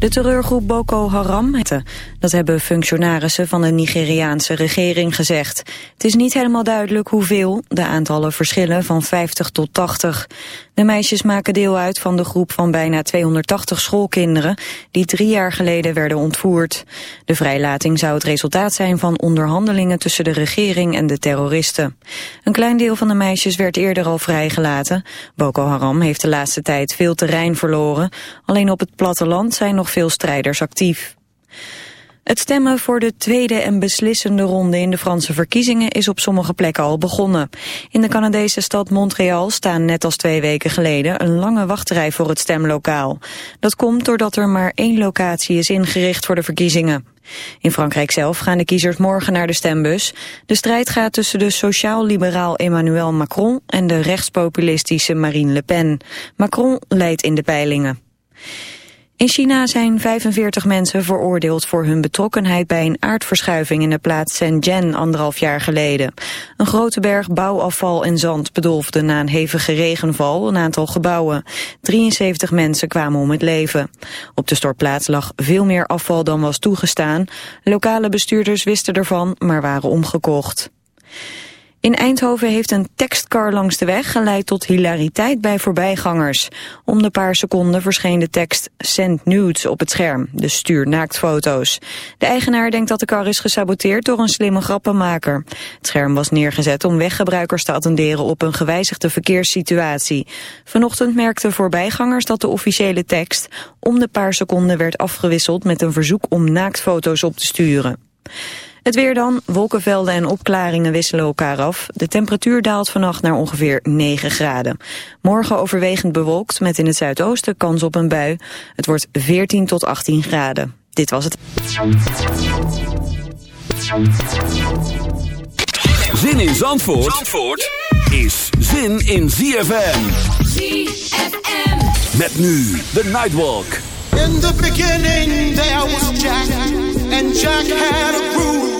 De terreurgroep Boko Haram, dat hebben functionarissen van de Nigeriaanse regering gezegd. Het is niet helemaal duidelijk hoeveel, de aantallen verschillen van 50 tot 80. De meisjes maken deel uit van de groep van bijna 280 schoolkinderen... die drie jaar geleden werden ontvoerd. De vrijlating zou het resultaat zijn van onderhandelingen tussen de regering en de terroristen. Een klein deel van de meisjes werd eerder al vrijgelaten. Boko Haram heeft de laatste tijd veel terrein verloren. Alleen op het platteland zijn nog veel strijders actief. Het stemmen voor de tweede en beslissende ronde in de Franse verkiezingen is op sommige plekken al begonnen. In de Canadese stad Montreal staan net als twee weken geleden een lange wachtrij voor het stemlokaal. Dat komt doordat er maar één locatie is ingericht voor de verkiezingen. In Frankrijk zelf gaan de kiezers morgen naar de stembus. De strijd gaat tussen de sociaal-liberaal Emmanuel Macron en de rechtspopulistische Marine Le Pen. Macron leidt in de peilingen. In China zijn 45 mensen veroordeeld voor hun betrokkenheid bij een aardverschuiving in de plaats Shenzhen anderhalf jaar geleden. Een grote berg bouwafval en zand bedolfde na een hevige regenval een aantal gebouwen. 73 mensen kwamen om het leven. Op de stortplaats lag veel meer afval dan was toegestaan. Lokale bestuurders wisten ervan, maar waren omgekocht. In Eindhoven heeft een tekstcar langs de weg geleid tot hilariteit bij voorbijgangers. Om de paar seconden verscheen de tekst Send Nudes op het scherm, dus stuur naaktfoto's. De eigenaar denkt dat de car is gesaboteerd door een slimme grappenmaker. Het scherm was neergezet om weggebruikers te attenderen op een gewijzigde verkeerssituatie. Vanochtend merkten voorbijgangers dat de officiële tekst om de paar seconden werd afgewisseld met een verzoek om naaktfoto's op te sturen. Het weer dan, wolkenvelden en opklaringen wisselen elkaar af. De temperatuur daalt vannacht naar ongeveer 9 graden. Morgen overwegend bewolkt met in het zuidoosten kans op een bui. Het wordt 14 tot 18 graden. Dit was het. Zin in Zandvoort, Zandvoort is zin in ZFM. ZFM. Met nu de Nightwalk. In the beginning there was Jack. And Jack had a groove.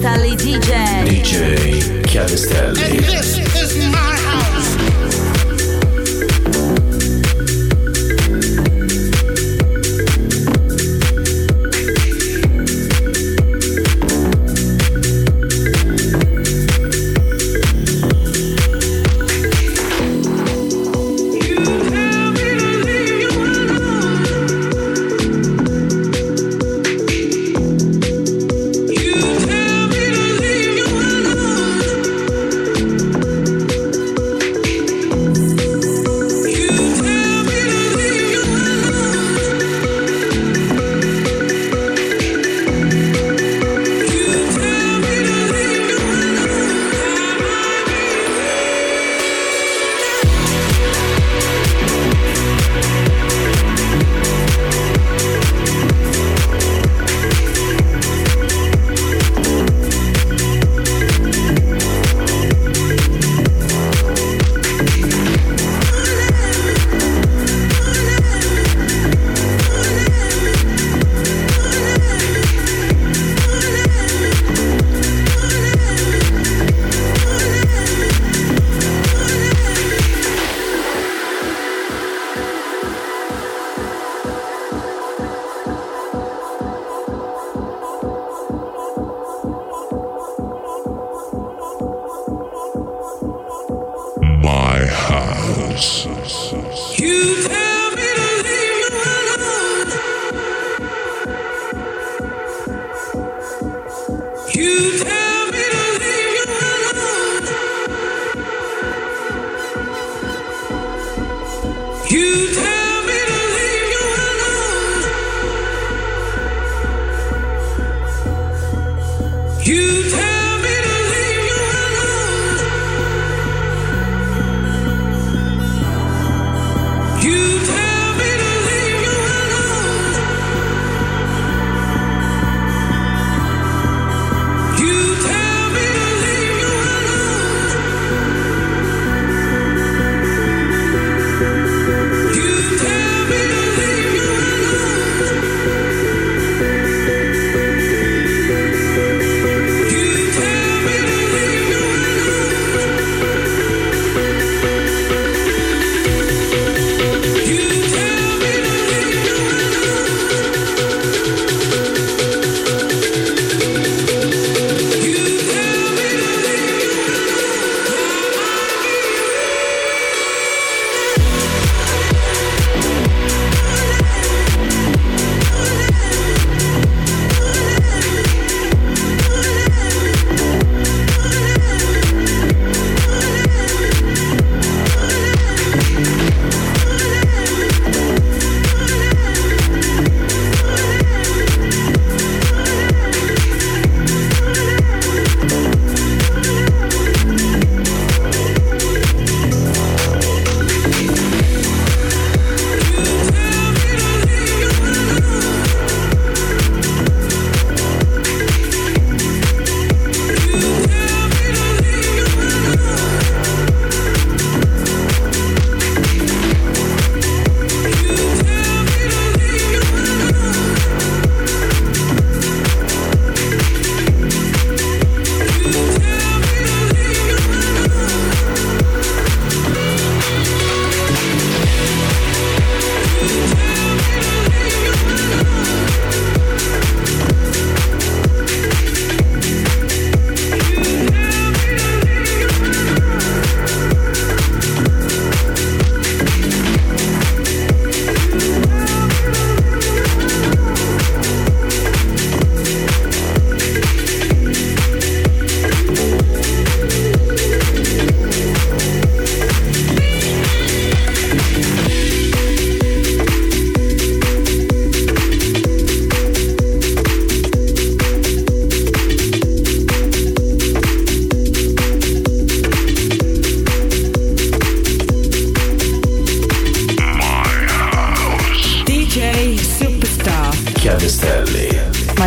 Chiavestelli DJ. DJ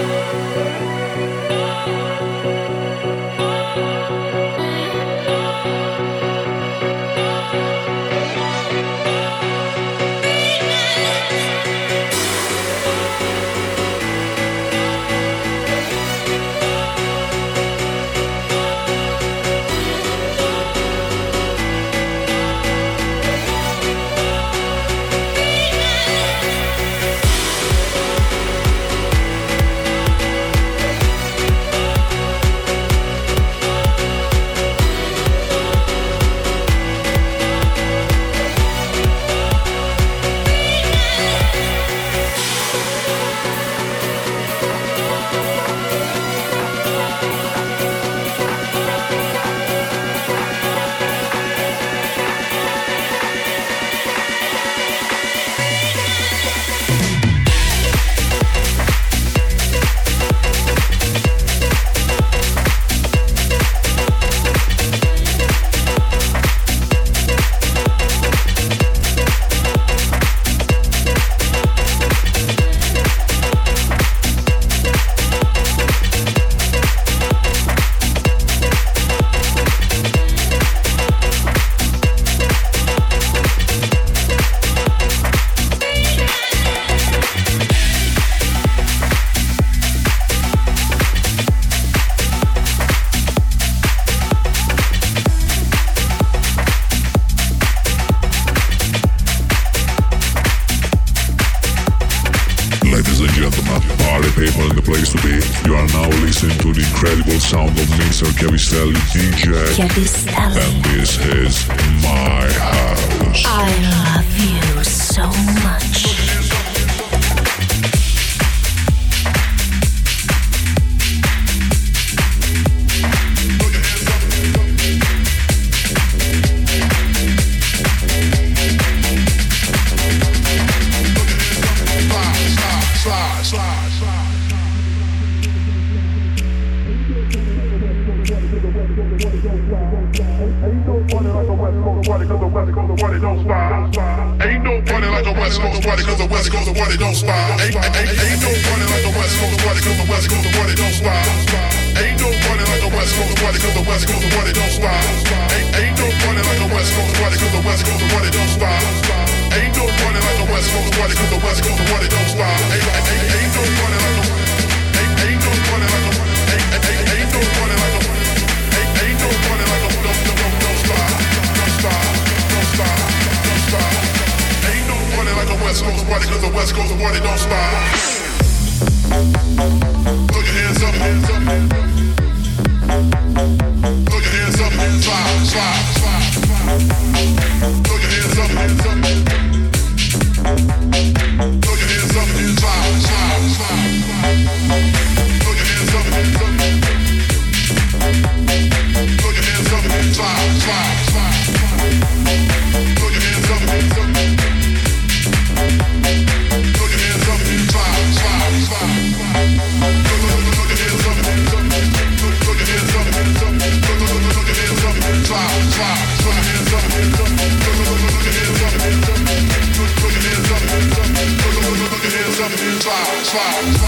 Música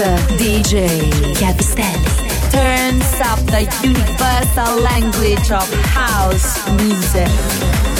producer, DJ Capistelli, turns up the universal language of house music.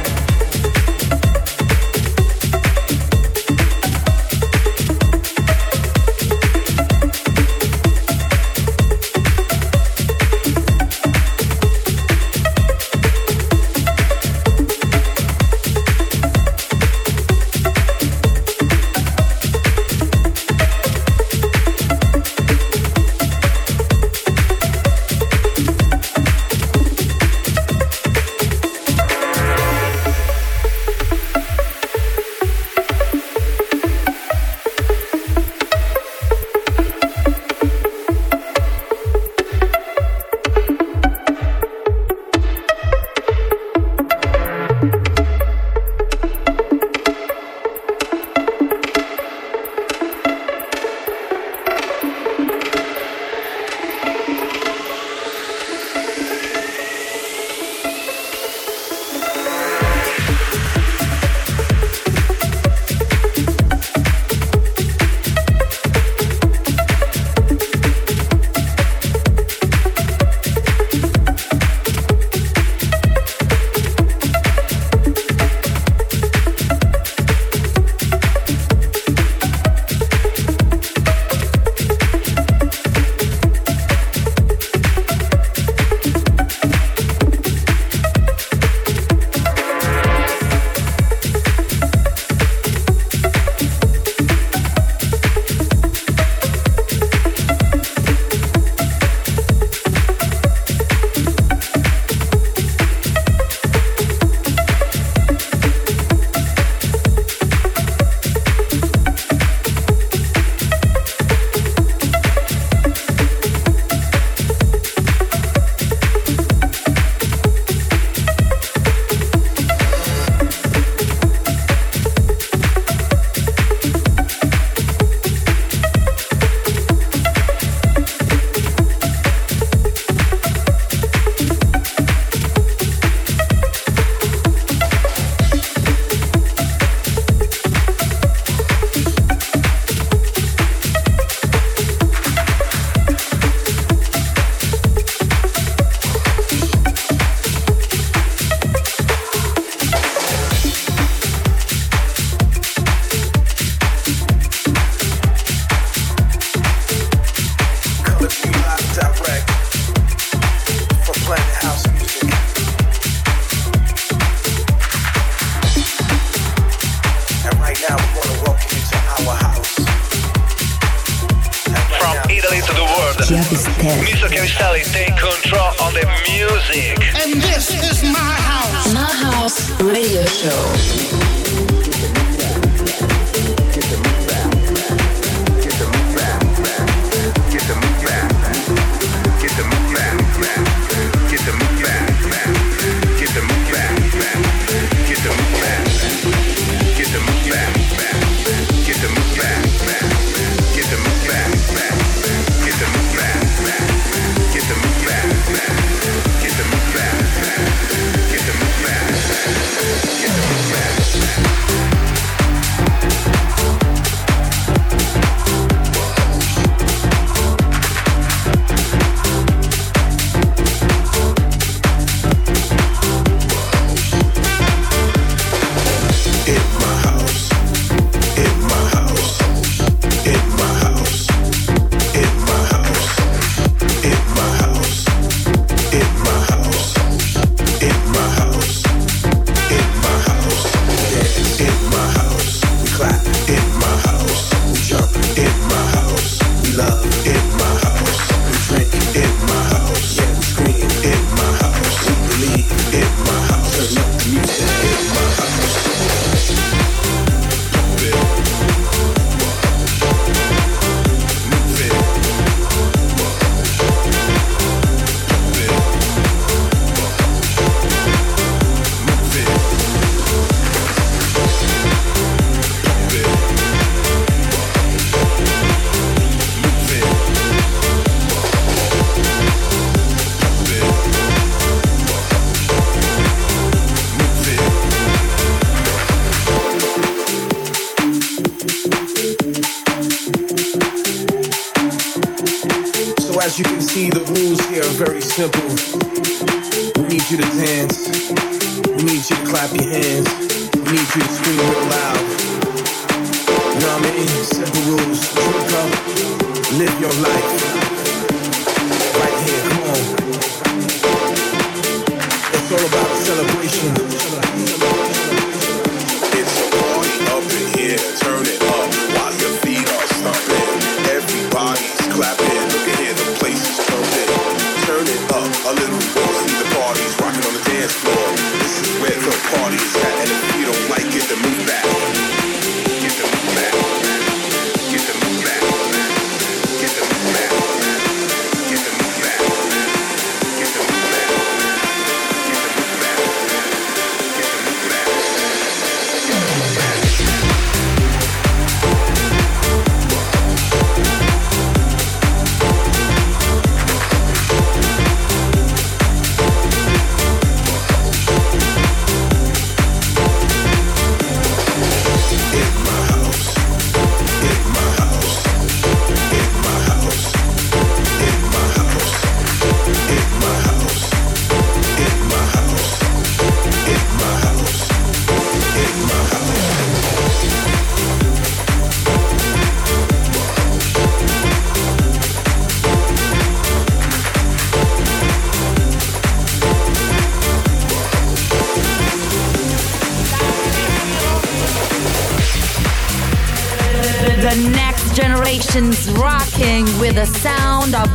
the loop, all the parties, rocking on the dance floor. This is where the party's at.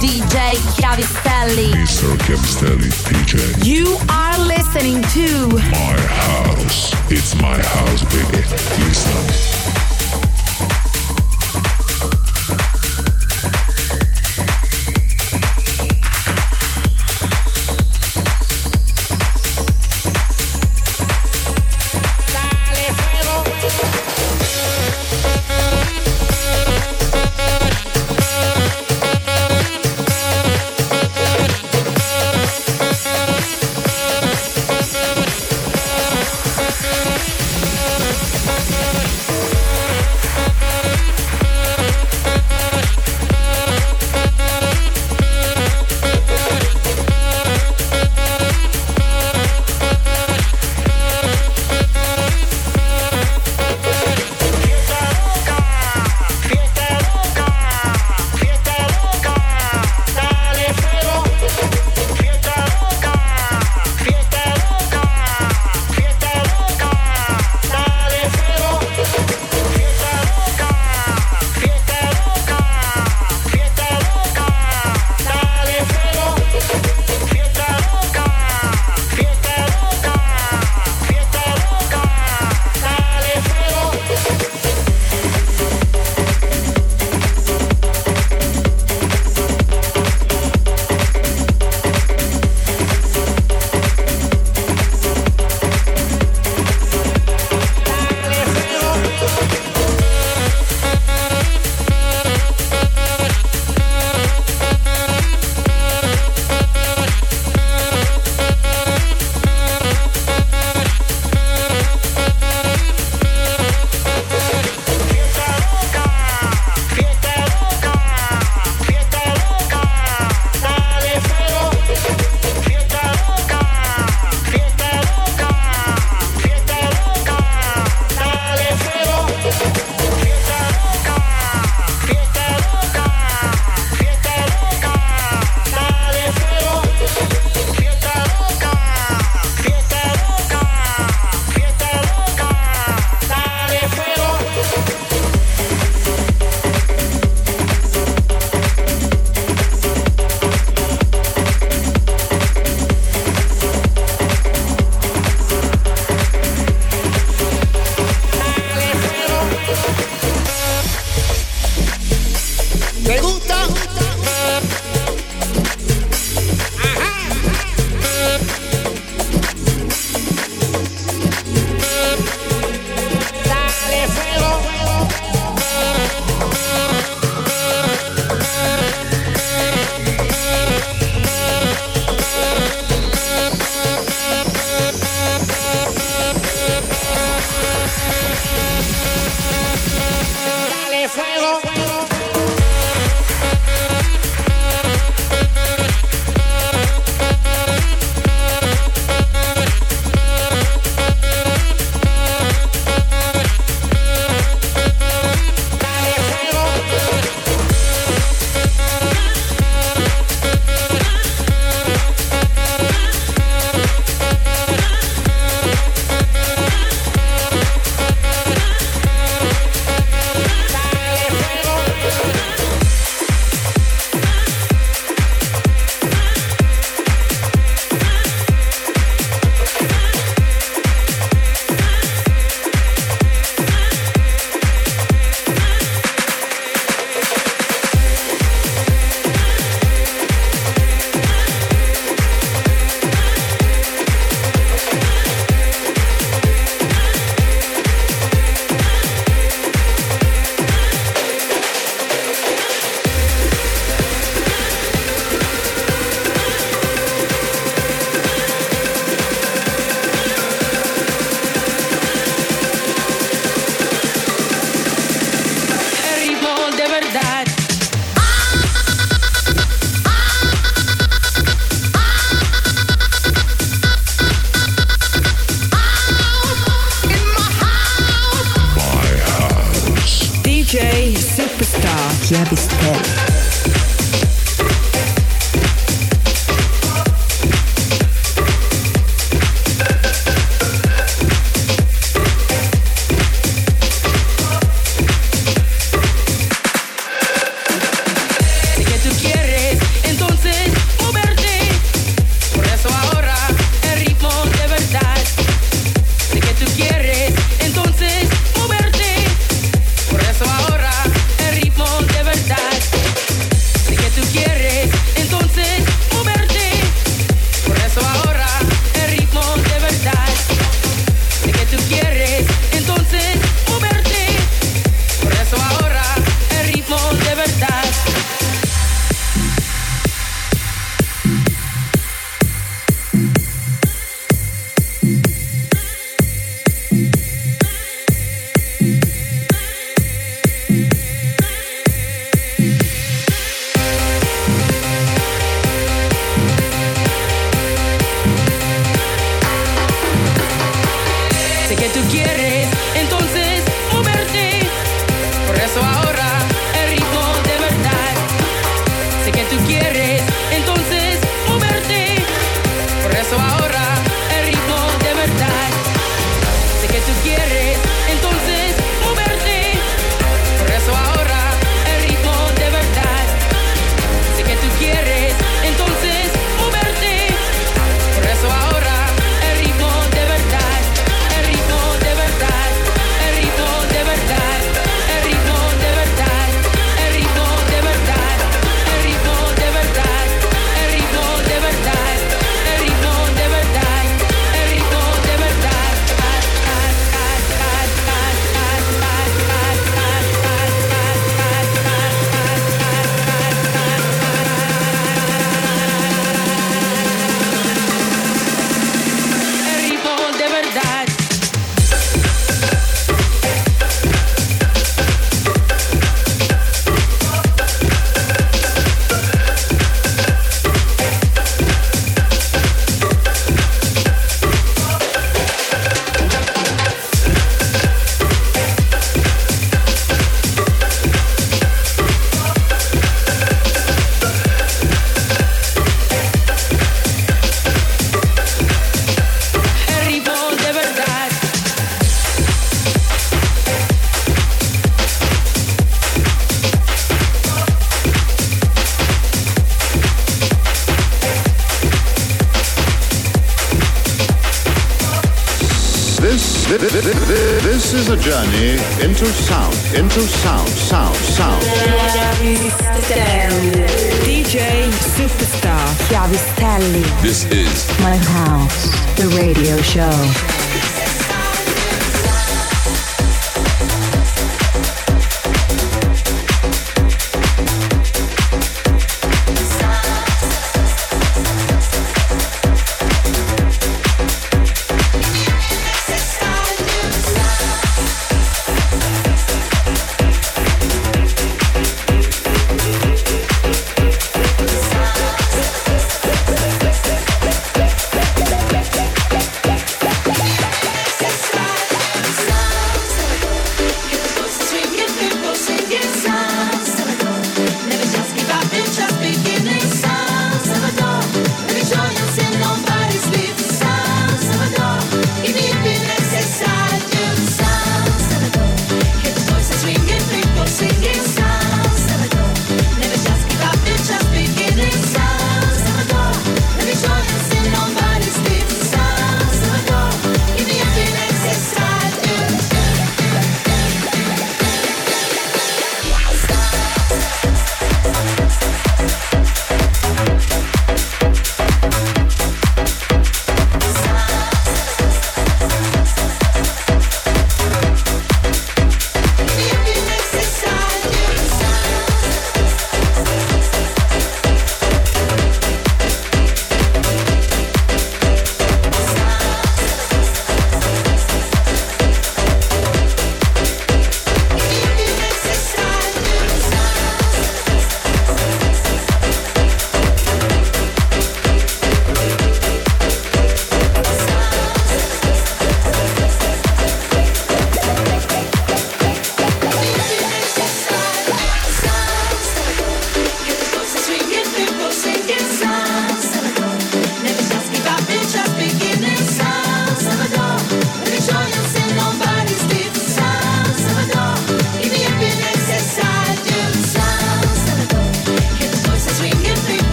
DJ Chiavistelli.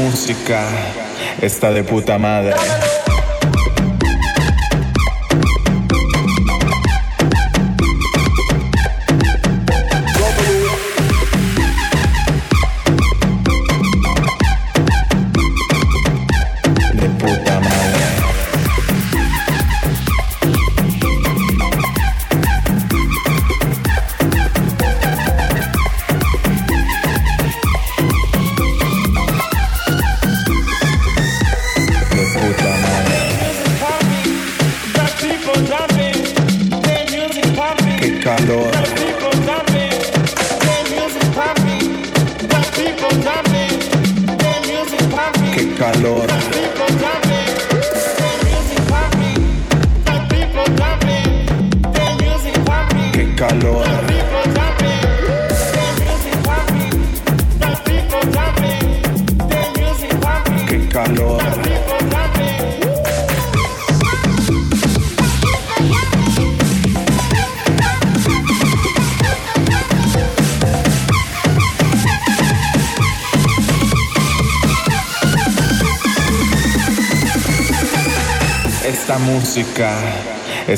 Música está de puta madre.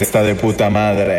Está de puta madre.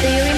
Do